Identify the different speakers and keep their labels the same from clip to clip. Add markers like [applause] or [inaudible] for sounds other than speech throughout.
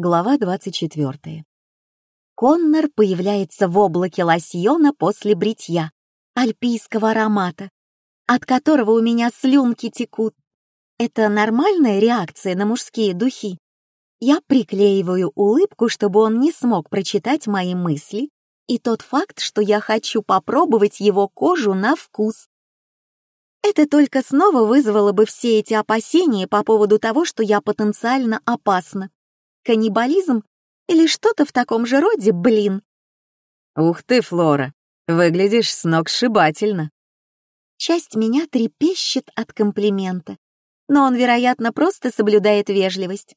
Speaker 1: Глава 24. Коннор появляется в облаке лосьона после бритья, альпийского аромата, от которого у меня слюнки текут. Это нормальная реакция на мужские духи? Я приклеиваю улыбку, чтобы он не смог прочитать мои мысли, и тот факт, что я хочу попробовать его кожу на вкус. Это только снова вызвало бы все эти опасения по поводу того, что я потенциально опасна. Каннибализм или что-то в таком же роде, блин.
Speaker 2: Ух ты, Флора, выглядишь сногсшибательно.
Speaker 1: Часть меня трепещет от комплимента, но он, вероятно, просто соблюдает вежливость.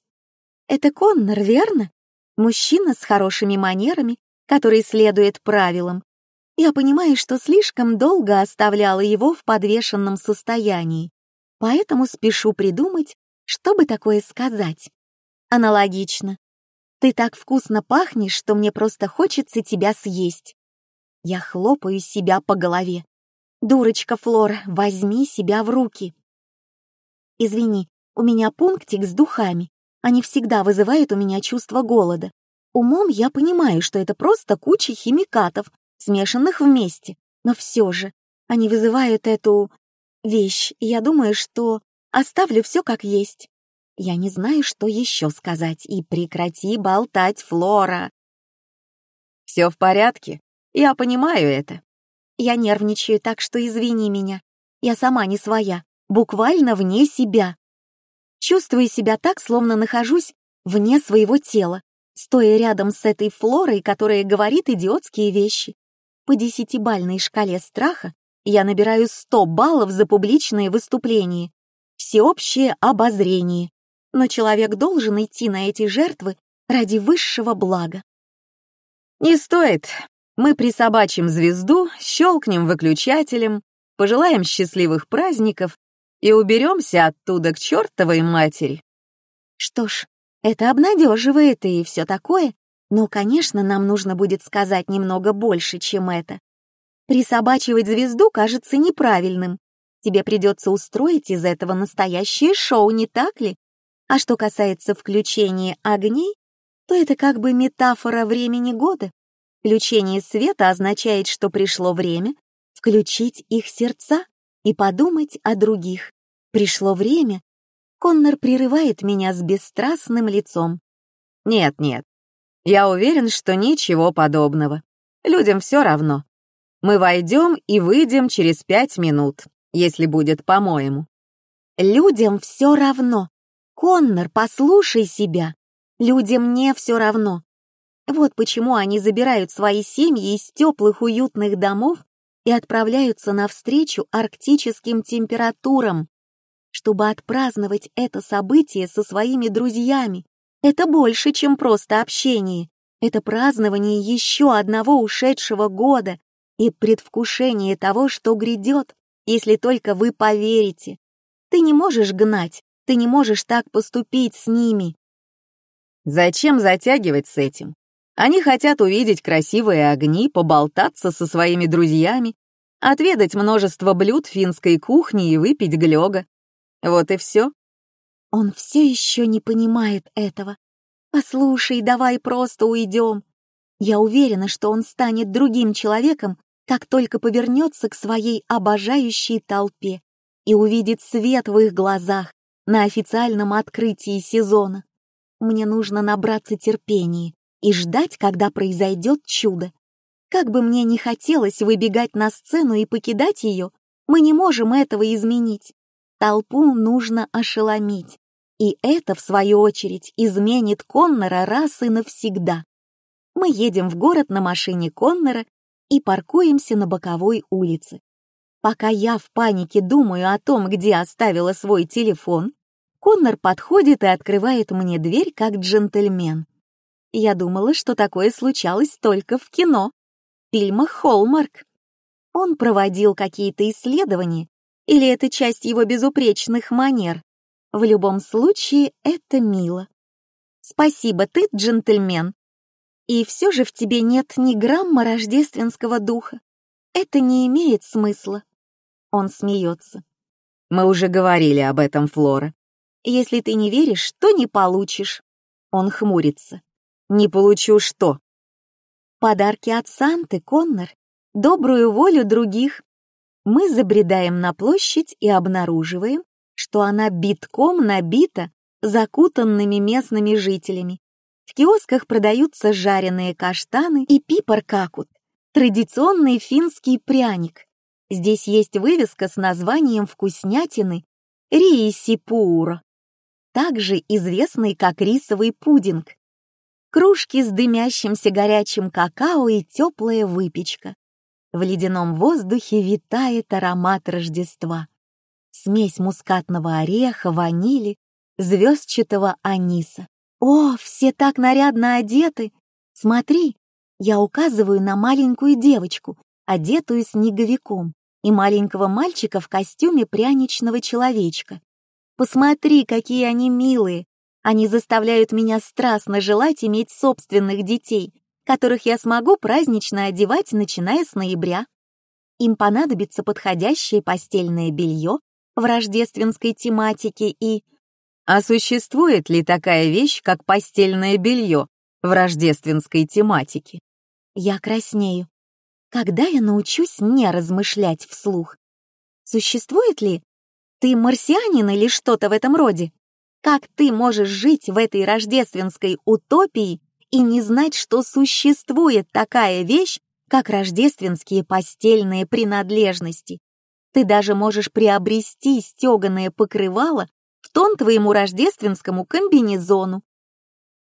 Speaker 1: Это Коннор, верно? Мужчина с хорошими манерами, который следует правилам. Я понимаю, что слишком долго оставляла его в подвешенном состоянии, поэтому спешу придумать, чтобы такое сказать. Аналогично. Ты так вкусно пахнешь, что мне просто хочется тебя съесть. Я хлопаю себя по голове. Дурочка Флора, возьми себя в руки. Извини, у меня пунктик с духами. Они всегда вызывают у меня чувство голода. Умом я понимаю, что это просто куча химикатов, смешанных вместе. Но все же, они вызывают эту вещь, я думаю, что оставлю все как есть. Я не знаю, что еще сказать, и прекрати болтать, Флора.
Speaker 2: Все в порядке, я понимаю это.
Speaker 1: Я нервничаю, так что извини меня. Я сама не своя, буквально вне себя. Чувствую себя так, словно нахожусь вне своего тела, стоя рядом с этой Флорой, которая говорит идиотские вещи. По десятибальной шкале страха я набираю 100 баллов за публичные выступления, всеобщее обозрение, но человек должен идти на эти жертвы ради высшего блага.
Speaker 2: «Не стоит. Мы присобачим звезду, щелкнем выключателем, пожелаем счастливых праздников и уберемся оттуда к чертовой матери».
Speaker 1: Что ж, это обнадеживает и все такое, но, конечно, нам нужно будет сказать немного больше, чем это. Присобачивать звезду кажется неправильным. Тебе придется устроить из этого настоящее шоу, не так ли? А что касается включения огней, то это как бы метафора времени года. Включение света означает, что пришло время включить их сердца и подумать о других. Пришло время. Коннор прерывает меня с бесстрастным лицом.
Speaker 2: Нет, нет. Я уверен, что ничего подобного. Людям все равно. Мы войдем и выйдем через пять минут, если будет по-моему.
Speaker 1: Людям все равно. Коннор, послушай себя. Людям не все равно. Вот почему они забирают свои семьи из теплых уютных домов и отправляются навстречу арктическим температурам, чтобы отпраздновать это событие со своими друзьями. Это больше, чем просто общение. Это празднование еще одного ушедшего года и предвкушение того, что грядет, если только вы поверите. Ты не можешь гнать, ты не можешь так поступить с ними.
Speaker 2: Зачем затягивать с этим? Они хотят увидеть красивые огни, поболтаться со своими друзьями, отведать множество блюд финской кухни и выпить глёга. Вот и все.
Speaker 1: Он все еще не понимает этого. Послушай, давай просто уйдем. Я уверена, что он станет другим человеком, как только повернется к своей обожающей толпе и увидит свет в их глазах, на официальном открытии сезона. Мне нужно набраться терпения и ждать, когда произойдет чудо. Как бы мне ни хотелось выбегать на сцену и покидать ее, мы не можем этого изменить. Толпу нужно ошеломить. И это, в свою очередь, изменит Коннора раз и навсегда. Мы едем в город на машине Коннора и паркуемся на боковой улице. Пока я в панике думаю о том, где оставила свой телефон, Коннор подходит и открывает мне дверь как джентльмен. Я думала, что такое случалось только в кино, в «Холмарк». Он проводил какие-то исследования, или это часть его безупречных манер. В любом случае, это мило. Спасибо, ты джентльмен. И все же в тебе нет ни грамма рождественского духа. Это не имеет смысла. Он смеется.
Speaker 2: Мы уже говорили об этом, Флора.
Speaker 1: Если ты не веришь, то не получишь. Он хмурится.
Speaker 2: «Не получу что?»
Speaker 1: «Подарки от Санты, Коннор, добрую волю других». Мы забредаем на площадь и обнаруживаем, что она битком набита закутанными местными жителями. В киосках продаются жареные каштаны и пипар-какут, традиционный финский пряник. Здесь есть вывеска с названием вкуснятины риисипууро, также известный как рисовый пудинг. Кружки с дымящимся горячим какао и теплая выпечка. В ледяном воздухе витает аромат Рождества. Смесь мускатного ореха, ванили, звездчатого аниса. О, все так нарядно одеты! Смотри, я указываю на маленькую девочку, одетую снеговиком, и маленького мальчика в костюме пряничного человечка. Посмотри, какие они милые! Они заставляют меня страстно желать иметь собственных детей, которых я смогу празднично одевать, начиная с ноября. Им понадобится подходящее постельное белье в рождественской тематике и...
Speaker 2: А существует ли такая вещь, как постельное белье в рождественской тематике?
Speaker 1: Я краснею. Когда я научусь не размышлять вслух? Существует ли? Ты марсианин или что-то в этом роде? Как ты можешь жить в этой рождественской утопии и не знать, что существует такая вещь, как рождественские постельные принадлежности? Ты даже можешь приобрести стеганое покрывало в тон твоему рождественскому комбинезону.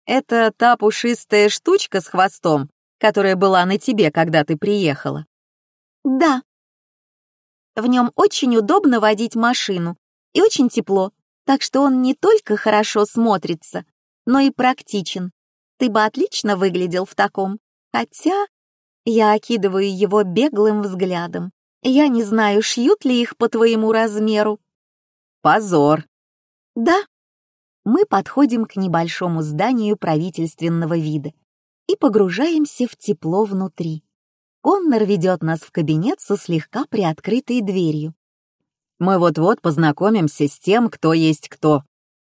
Speaker 2: Это та пушистая штучка с хвостом, которая была на тебе, когда ты приехала.
Speaker 1: Да. В нем очень удобно водить машину и очень тепло, так что он не только хорошо смотрится, но и практичен. Ты бы отлично выглядел в таком. Хотя я окидываю его беглым взглядом. Я не знаю, шьют ли их по твоему размеру.
Speaker 2: Позор.
Speaker 1: Да. Мы подходим к небольшому зданию правительственного вида и погружаемся в тепло внутри. Коннор ведет нас в кабинет со слегка приоткрытой дверью.
Speaker 2: Мы вот-вот познакомимся с тем, кто есть кто,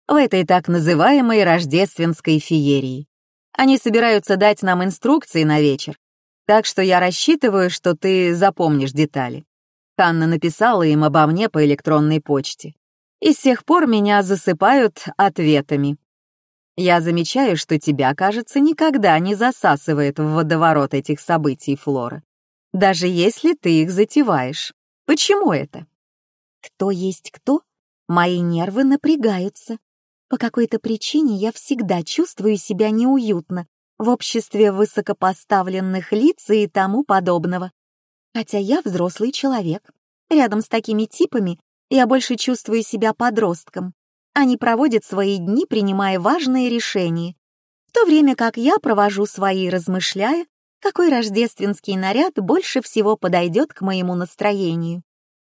Speaker 2: в этой так называемой рождественской феерии. Они собираются дать нам инструкции на вечер, так что я рассчитываю, что ты запомнишь детали. Ханна написала им обо мне по электронной почте. И с тех пор меня засыпают ответами. Я замечаю, что тебя, кажется, никогда не засасывает в водоворот этих событий, Флора. Даже если ты их затеваешь. Почему это?
Speaker 1: Кто есть кто, мои нервы напрягаются. По какой-то причине я всегда чувствую себя неуютно в обществе высокопоставленных лиц и тому подобного. Хотя я взрослый человек. Рядом с такими типами я больше чувствую себя подростком. Они проводят свои дни, принимая важные решения, в то время как я провожу свои, размышляя, какой рождественский наряд больше всего подойдет к моему настроению.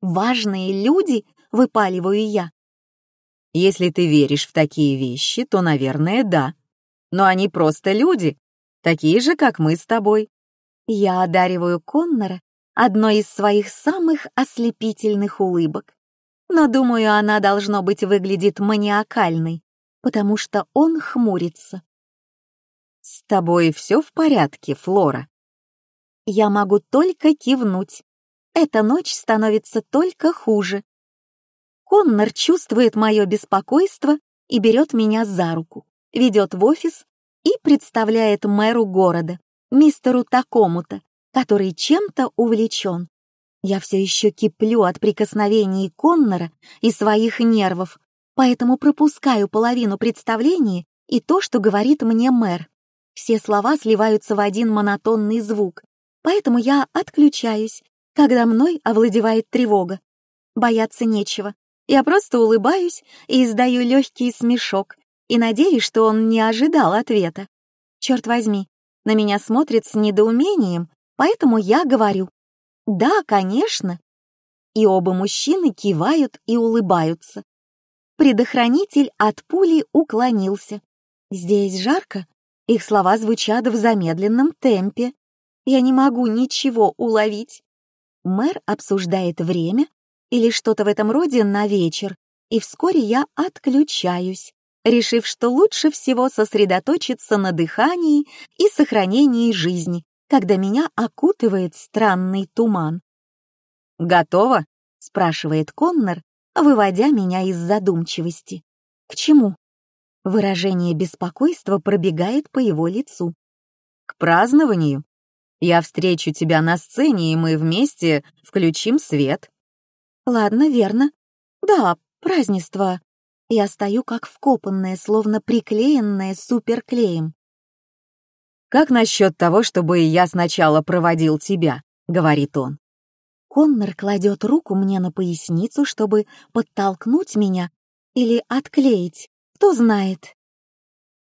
Speaker 1: Важные люди, выпаливаю я.
Speaker 2: Если ты веришь в такие вещи, то, наверное, да. Но они просто люди, такие же, как мы с тобой.
Speaker 1: Я одариваю Коннора одной из своих самых ослепительных улыбок. Но, думаю, она, должно быть, выглядит маниакальной, потому что он хмурится.
Speaker 2: «С тобой все в порядке, Флора?»
Speaker 1: Я могу только кивнуть. Эта ночь становится только хуже. Коннор чувствует мое беспокойство и берет меня за руку, ведет в офис и представляет мэру города, мистеру такому-то, который чем-то увлечен. Я все еще киплю от прикосновений Коннора и своих нервов, поэтому пропускаю половину представления и то, что говорит мне мэр. Все слова сливаются в один монотонный звук, поэтому я отключаюсь когда мной овладевает тревога. Бояться нечего. Я просто улыбаюсь и издаю легкий смешок и надеюсь, что он не ожидал ответа. Черт возьми, на меня смотрит с недоумением, поэтому я говорю «Да, конечно». И оба мужчины кивают и улыбаются. Предохранитель от пули уклонился. Здесь жарко, их слова звучат в замедленном темпе. Я не могу ничего уловить. Мэр обсуждает время или что-то в этом роде на вечер, и вскоре я отключаюсь. решив, что лучше всего сосредоточиться на дыхании и сохранении жизни, когда меня окутывает странный туман.
Speaker 2: «Готово?»
Speaker 1: — спрашивает Коннор, выводя меня из задумчивости. «К чему?» Выражение беспокойства пробегает по его лицу.
Speaker 2: «К празднованию. Я встречу тебя на сцене, и мы вместе включим свет».
Speaker 1: «Ладно, верно. Да, празднество. Я стою как вкопанная, словно приклеенная суперклеем.
Speaker 2: «Как насчет того, чтобы я сначала проводил тебя?» — говорит он.
Speaker 1: Коннор кладет руку мне на поясницу, чтобы подтолкнуть меня или отклеить, кто знает.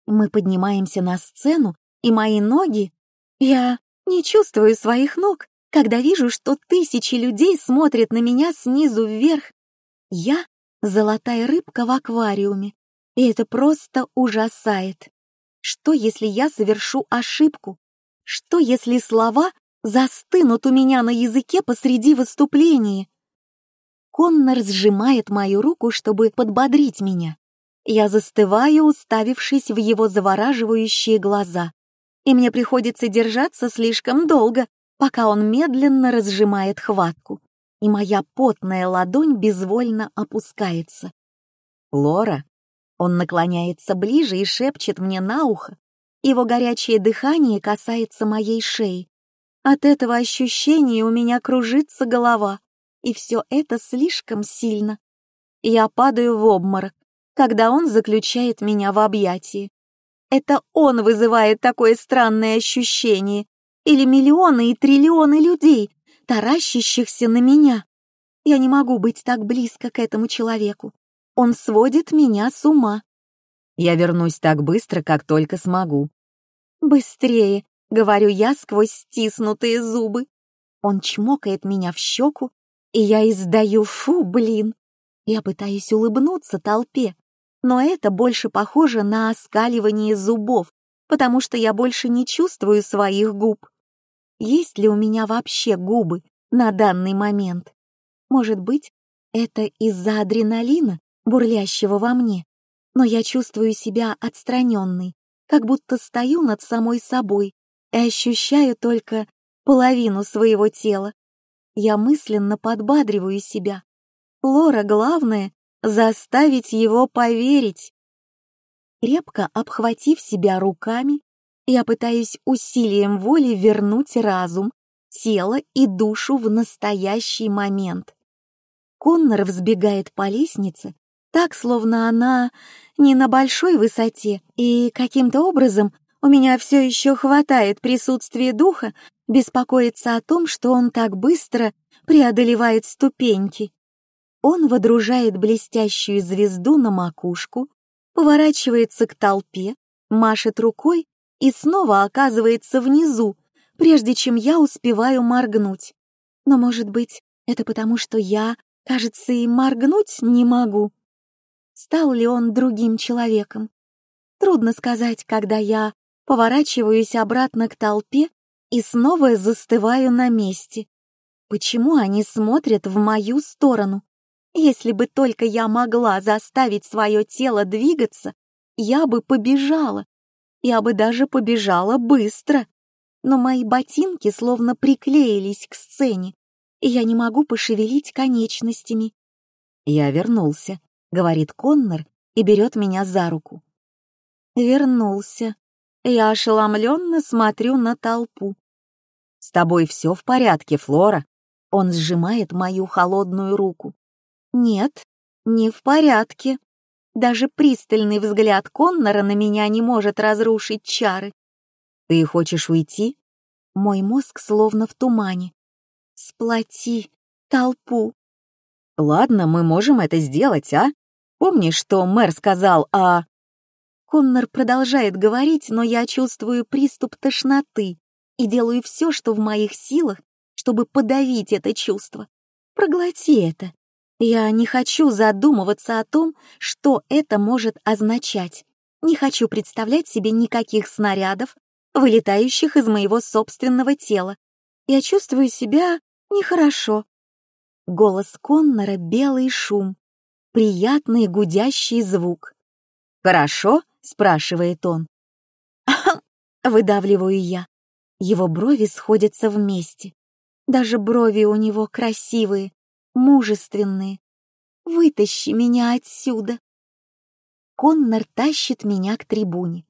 Speaker 1: Мы поднимаемся на сцену, и мои ноги... Я не чувствую своих ног, когда вижу, что тысячи людей смотрят на меня снизу вверх. Я — золотая рыбка в аквариуме, и это просто ужасает. Что, если я совершу ошибку? Что, если слова застынут у меня на языке посреди выступления? Коннор сжимает мою руку, чтобы подбодрить меня. Я застываю, уставившись в его завораживающие глаза. И мне приходится держаться слишком долго, пока он медленно разжимает хватку, и моя потная ладонь безвольно опускается.
Speaker 2: «Лора,
Speaker 1: он наклоняется ближе и шепчет мне на ухо. Его горячее дыхание касается моей шеи. От этого ощущения у меня кружится голова, и все это слишком сильно. Я падаю в обморок, когда он заключает меня в объятии. Это он вызывает такое странное ощущение, или миллионы и триллионы людей, таращащихся на меня. Я не могу быть так близко к этому человеку. Он сводит меня с ума.
Speaker 2: Я вернусь так быстро, как только смогу.
Speaker 1: Быстрее, говорю я сквозь стиснутые зубы. Он чмокает меня в щеку, и я издаю «фу, блин». Я пытаюсь улыбнуться толпе, но это больше похоже на оскаливание зубов, потому что я больше не чувствую своих губ. Есть ли у меня вообще губы на данный момент? Может быть, это из-за адреналина, бурлящего во мне, но я чувствую себя отстраненной, как будто стою над самой собой и ощущаю только половину своего тела. Я мысленно подбадриваю себя. Лора, главное — заставить его поверить. Крепко обхватив себя руками, я пытаюсь усилием воли вернуть разум, тело и душу в настоящий момент. Коннор взбегает по лестнице, так, словно она не на большой высоте, и каким-то образом у меня все еще хватает присутствия духа беспокоиться о том, что он так быстро преодолевает ступеньки. Он водружает блестящую звезду на макушку, поворачивается к толпе, машет рукой и снова оказывается внизу, прежде чем я успеваю моргнуть. Но, может быть, это потому, что я, кажется, и моргнуть не могу. Стал ли он другим человеком? Трудно сказать, когда я поворачиваюсь обратно к толпе и снова застываю на месте. Почему они смотрят в мою сторону? Если бы только я могла заставить свое тело двигаться, я бы побежала. Я бы даже побежала быстро. Но мои ботинки словно приклеились к сцене, и я не могу пошевелить конечностями.
Speaker 2: Я вернулся говорит Коннор и берет меня за руку.
Speaker 1: Вернулся. Я ошеломленно смотрю на толпу.
Speaker 2: «С тобой все в порядке, Флора?»
Speaker 1: Он сжимает мою холодную руку. «Нет, не в порядке. Даже пристальный взгляд Коннора на меня не может разрушить чары.
Speaker 2: Ты хочешь уйти?»
Speaker 1: Мой мозг словно в тумане. «Сплоти толпу».
Speaker 2: «Ладно, мы можем это сделать, а?» Помнишь, что мэр сказал о...»
Speaker 1: Коннор продолжает говорить, но я чувствую приступ тошноты и делаю все, что в моих силах, чтобы подавить это чувство. Проглоти это. Я не хочу задумываться о том, что это может означать. Не хочу представлять себе никаких снарядов, вылетающих из моего собственного тела. Я чувствую себя нехорошо. Голос Коннора — белый шум, приятный гудящий звук.
Speaker 2: «Хорошо?» — спрашивает он. [laughs]
Speaker 1: Выдавливаю я. Его брови сходятся вместе. Даже брови у него красивые, мужественные. Вытащи меня отсюда. Коннор тащит меня к трибуне.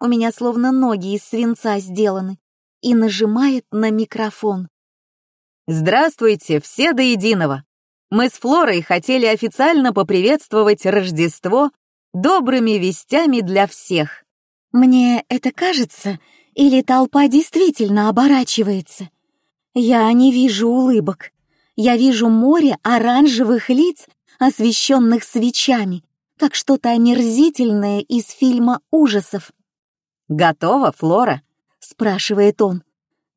Speaker 1: У меня словно ноги из свинца сделаны и нажимает на микрофон.
Speaker 2: «Здравствуйте, все до единого! Мы с Флорой хотели официально поприветствовать Рождество добрыми вестями для всех».
Speaker 1: Мне это кажется, или толпа действительно оборачивается? Я не вижу улыбок. Я вижу море оранжевых лиц, освещенных свечами, как что-то омерзительное из фильма ужасов.
Speaker 2: «Готова, Флора?» — спрашивает он.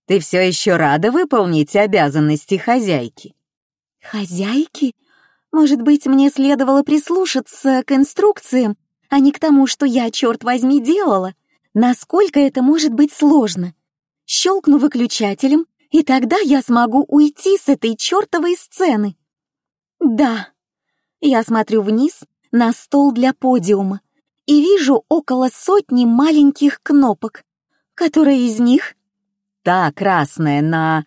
Speaker 2: «Ты все еще рада выполнить обязанности хозяйки?»
Speaker 1: «Хозяйки? Может быть, мне следовало прислушаться к инструкциям, а не к тому, что я, черт возьми, делала? Насколько это может быть сложно? Щелкну выключателем, и тогда я смогу уйти с этой чертовой сцены. Да. Я смотрю вниз на стол для подиума и вижу около сотни маленьких кнопок. Которая из них?
Speaker 2: Та красная на...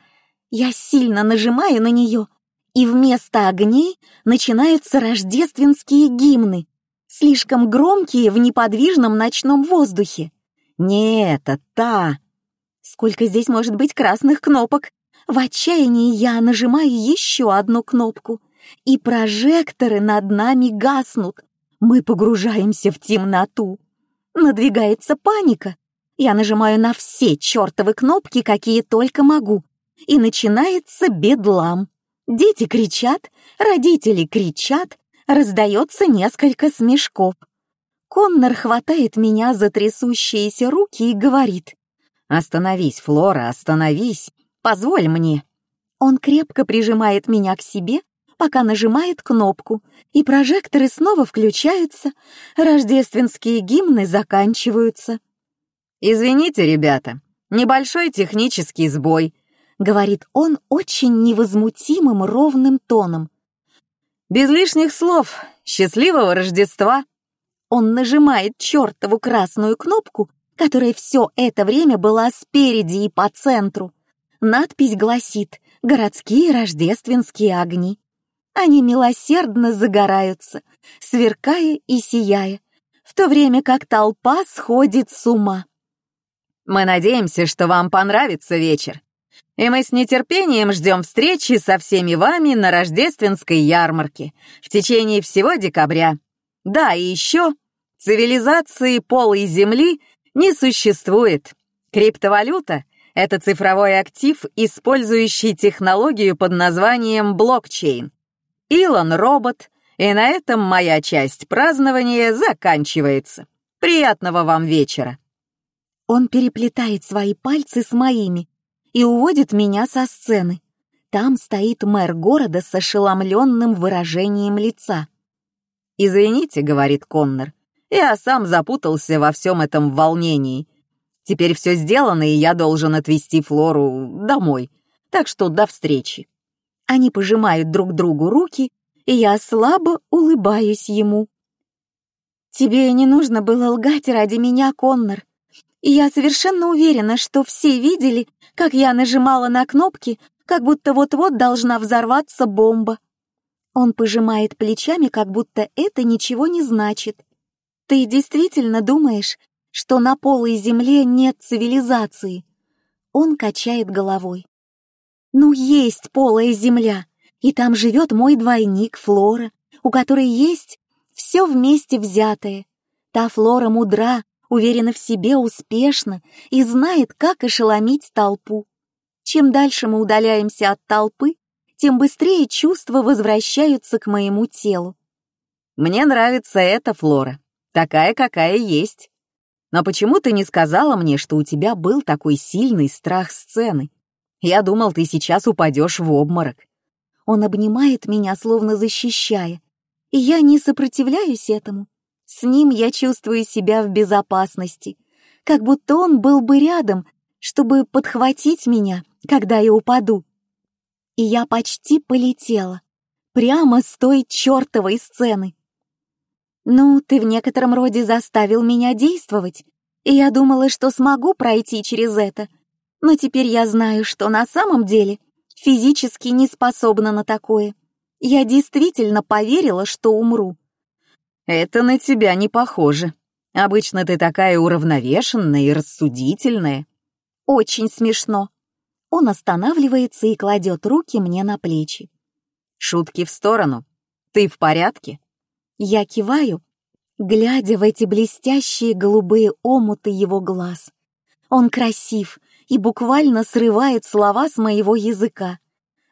Speaker 1: Я сильно нажимаю на нее, и вместо огней начинаются рождественские гимны, слишком громкие в неподвижном ночном воздухе.
Speaker 2: Не это та.
Speaker 1: Сколько здесь может быть красных кнопок? В отчаянии я нажимаю еще одну кнопку, и прожекторы над нами гаснут. Мы погружаемся в темноту. Надвигается паника. Я нажимаю на все чертовы кнопки, какие только могу. И начинается бедлам. Дети кричат, родители кричат, раздается несколько смешков. Коннор хватает меня за трясущиеся руки и говорит.
Speaker 2: «Остановись, Флора, остановись. Позволь мне».
Speaker 1: Он крепко прижимает меня к себе, пока нажимает кнопку, и прожекторы снова включаются, рождественские гимны заканчиваются.
Speaker 2: «Извините, ребята, небольшой технический сбой», — говорит он очень невозмутимым ровным тоном. «Без лишних слов. Счастливого Рождества!»
Speaker 1: Он нажимает чертову красную кнопку, которая все это время была спереди и по центру. Надпись гласит «Городские рождественские огни». Они милосердно загораются, сверкая и сияя, в то время как толпа сходит с ума.
Speaker 2: «Мы надеемся, что вам понравится вечер, и мы с нетерпением ждем встречи со всеми вами на рождественской ярмарке в течение всего декабря. Да, и еще Цивилизации полой Земли не существует. Криптовалюта — это цифровой актив, использующий технологию под названием блокчейн. Илон — робот, и на этом моя часть празднования заканчивается. Приятного вам вечера.
Speaker 1: Он переплетает свои пальцы с моими и уводит меня со сцены. Там стоит мэр города с ошеломленным выражением лица.
Speaker 2: «Извините», — говорит Коннор, я сам запутался во всем этом волнении. Теперь все сделано, и я должен отвезти Флору домой. Так что до встречи.
Speaker 1: Они пожимают друг другу руки, и я слабо улыбаюсь ему. Тебе не нужно было лгать ради меня, Коннор. Я совершенно уверена, что все видели, как я нажимала на кнопки, как будто вот-вот должна взорваться бомба. Он пожимает плечами, как будто это ничего не значит. Ты действительно думаешь, что на полой земле нет цивилизации? Он качает головой. Ну, есть полая земля, и там живет мой двойник Флора, у которой есть все вместе взятое. Та Флора мудра, уверена в себе, успешна и знает, как ошеломить толпу. Чем дальше мы удаляемся от толпы, тем быстрее чувства возвращаются к моему телу.
Speaker 2: Мне нравится эта Флора такая, какая есть. Но почему ты не сказала мне, что у тебя был такой сильный страх сцены? Я думал, ты сейчас упадешь в обморок.
Speaker 1: Он обнимает меня, словно защищая, и я не сопротивляюсь этому. С ним я чувствую себя в безопасности, как будто он был бы рядом, чтобы подхватить меня, когда я упаду. И я почти полетела, прямо с той чертовой сцены. «Ну, ты в некотором роде заставил меня действовать, и я думала, что смогу пройти через это. Но теперь я знаю, что на самом деле физически не способна на такое. Я действительно поверила, что умру».
Speaker 2: «Это на тебя не похоже. Обычно ты такая уравновешенная и рассудительная».
Speaker 1: «Очень смешно». Он останавливается и кладет руки мне на плечи.
Speaker 2: «Шутки в сторону. Ты в порядке?»
Speaker 1: Я киваю, глядя в эти блестящие голубые омуты его глаз. Он красив и буквально срывает слова с моего языка.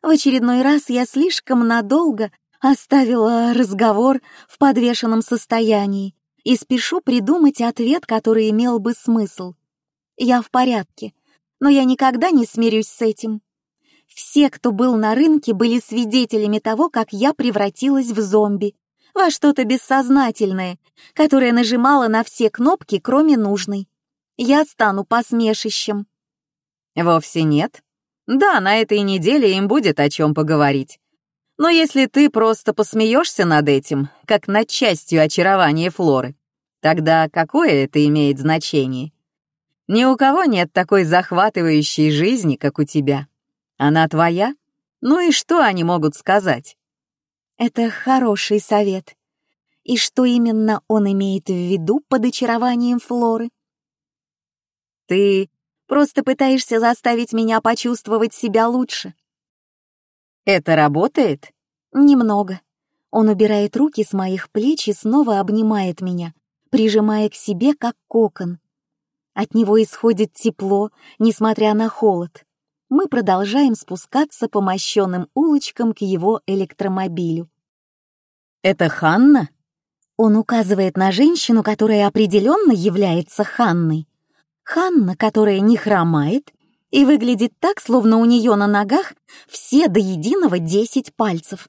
Speaker 1: В очередной раз я слишком надолго оставила разговор в подвешенном состоянии и спешу придумать ответ, который имел бы смысл. Я в порядке, но я никогда не смирюсь с этим. Все, кто был на рынке, были свидетелями того, как я превратилась в зомби, во что-то бессознательное, которое нажимало на все кнопки, кроме нужной. Я стану посмешищем.
Speaker 2: Вовсе нет. Да, на этой неделе им будет о чем поговорить. Но если ты просто посмеешься над этим, как над частью очарования Флоры, тогда какое это имеет значение? Ни у кого нет такой захватывающей жизни, как у тебя. Она твоя? Ну и что они могут сказать?
Speaker 1: Это хороший совет. И что именно он имеет в виду под очарованием Флоры?
Speaker 2: Ты
Speaker 1: просто пытаешься заставить меня почувствовать себя лучше.
Speaker 2: Это работает?
Speaker 1: Немного. Он убирает руки с моих плеч и снова обнимает меня, прижимая к себе как кокон. От него исходит тепло, несмотря на холод мы продолжаем спускаться по мощенным улочкам к его электромобилю.
Speaker 2: «Это Ханна?»
Speaker 1: Он указывает на женщину, которая определенно является Ханной. Ханна, которая не хромает и выглядит так, словно у нее на ногах все до единого десять пальцев.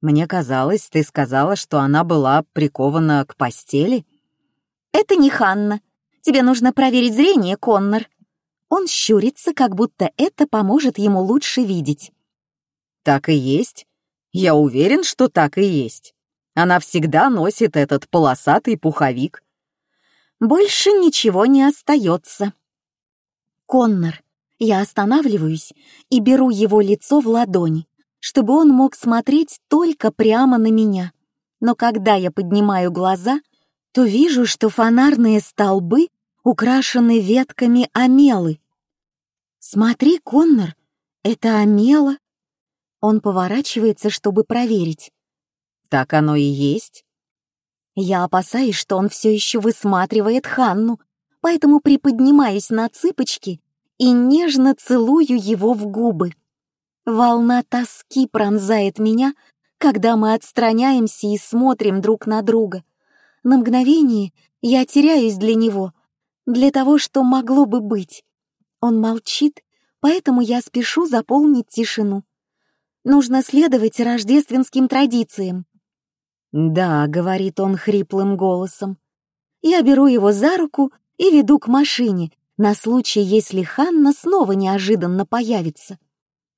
Speaker 2: «Мне казалось, ты сказала, что она была прикована к постели».
Speaker 1: «Это не Ханна. Тебе нужно проверить зрение, Коннор», он щурится, как будто это поможет ему лучше видеть.
Speaker 2: «Так и есть. Я уверен, что так и есть. Она всегда носит этот полосатый пуховик».
Speaker 1: Больше ничего не остается. Коннор. Я останавливаюсь и беру его лицо в ладони, чтобы он мог смотреть только прямо на меня. Но когда я поднимаю глаза, то вижу, что фонарные столбы украшены ветками амелы. «Смотри, Коннор, это амела!» Он поворачивается, чтобы проверить.
Speaker 2: «Так оно и есть».
Speaker 1: Я опасаюсь, что он все еще высматривает Ханну, поэтому приподнимаюсь на цыпочки и нежно целую его в губы. Волна тоски пронзает меня, когда мы отстраняемся и смотрим друг на друга. На мгновение я теряюсь для него, для того, что могло бы быть. Он молчит, поэтому я спешу заполнить тишину. Нужно следовать рождественским традициям.
Speaker 2: «Да», — говорит он хриплым голосом.
Speaker 1: Я беру его за руку и веду к машине, на случай, если Ханна снова неожиданно появится.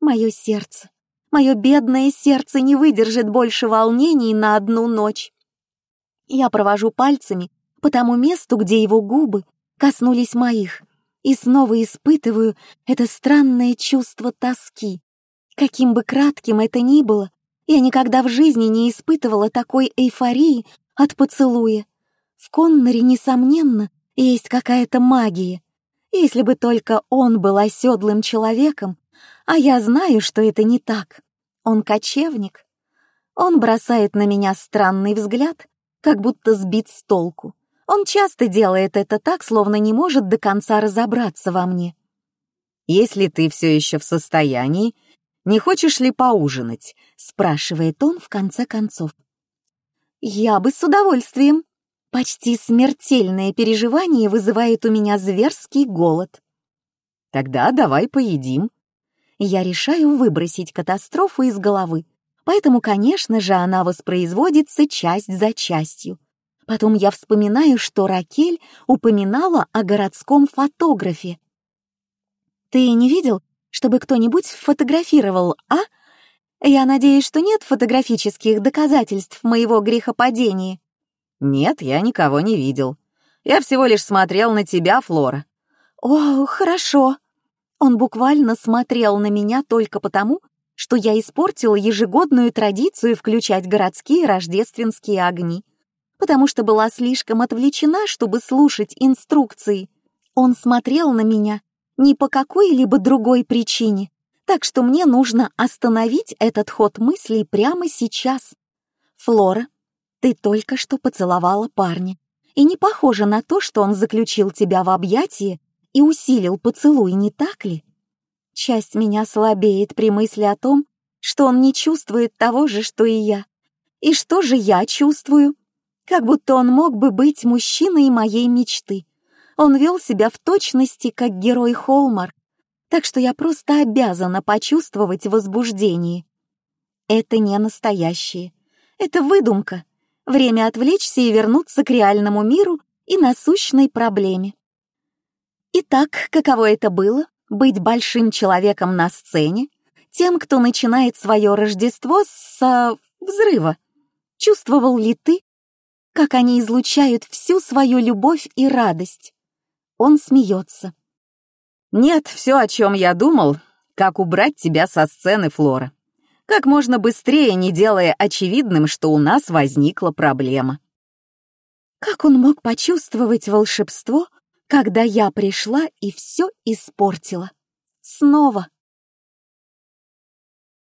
Speaker 1: Мое сердце, мое бедное сердце не выдержит больше волнений на одну ночь. Я провожу пальцами по тому месту, где его губы коснулись моих, и снова испытываю это странное чувство тоски. Каким бы кратким это ни было, я никогда в жизни не испытывала такой эйфории от поцелуя. В Конноре, несомненно, есть какая-то магия. Если бы только он был оседлым человеком, а я знаю, что это не так. Он кочевник. Он бросает на меня странный взгляд, как будто сбит с толку. Он часто делает это так, словно не может до конца разобраться во мне.
Speaker 2: «Если ты все еще в состоянии, не хочешь ли поужинать?» — спрашивает он в конце концов.
Speaker 1: «Я бы с удовольствием. Почти смертельное переживание вызывает у меня зверский голод».
Speaker 2: «Тогда давай поедим».
Speaker 1: Я решаю выбросить катастрофу из головы, поэтому, конечно же, она воспроизводится часть за частью. Потом я вспоминаю, что Ракель упоминала о городском фотографе. «Ты не видел, чтобы кто-нибудь фотографировал, а? Я надеюсь, что нет фотографических доказательств моего грехопадения».
Speaker 2: «Нет, я никого не видел. Я всего лишь смотрел на тебя, Флора».
Speaker 1: «О, хорошо». Он буквально смотрел на меня только потому, что я испортила ежегодную традицию включать городские рождественские огни, потому что была слишком отвлечена, чтобы слушать инструкции. Он смотрел на меня не по какой-либо другой причине, так что мне нужно остановить этот ход мыслей прямо сейчас. Флора, ты только что поцеловала парня, и не похоже на то, что он заключил тебя в объятии и усилил поцелуй, не так ли? Часть меня слабеет при мысли о том, что он не чувствует того же, что и я. И что же я чувствую? Как будто он мог бы быть мужчиной моей мечты. Он вел себя в точности, как герой Холмар, так что я просто обязана почувствовать возбуждение. Это не настоящее. Это выдумка. Время отвлечься и вернуться к реальному миру и насущной проблеме. Итак, каково это было — быть большим человеком на сцене, тем, кто начинает свое Рождество с взрыва? Чувствовал ли ты, как они излучают всю свою любовь и радость? Он смеется.
Speaker 2: «Нет, все, о чем я думал, как убрать тебя со сцены, Флора. Как можно быстрее, не делая очевидным, что у нас возникла проблема».
Speaker 1: Как он мог почувствовать волшебство, когда я пришла и все испортила? Снова.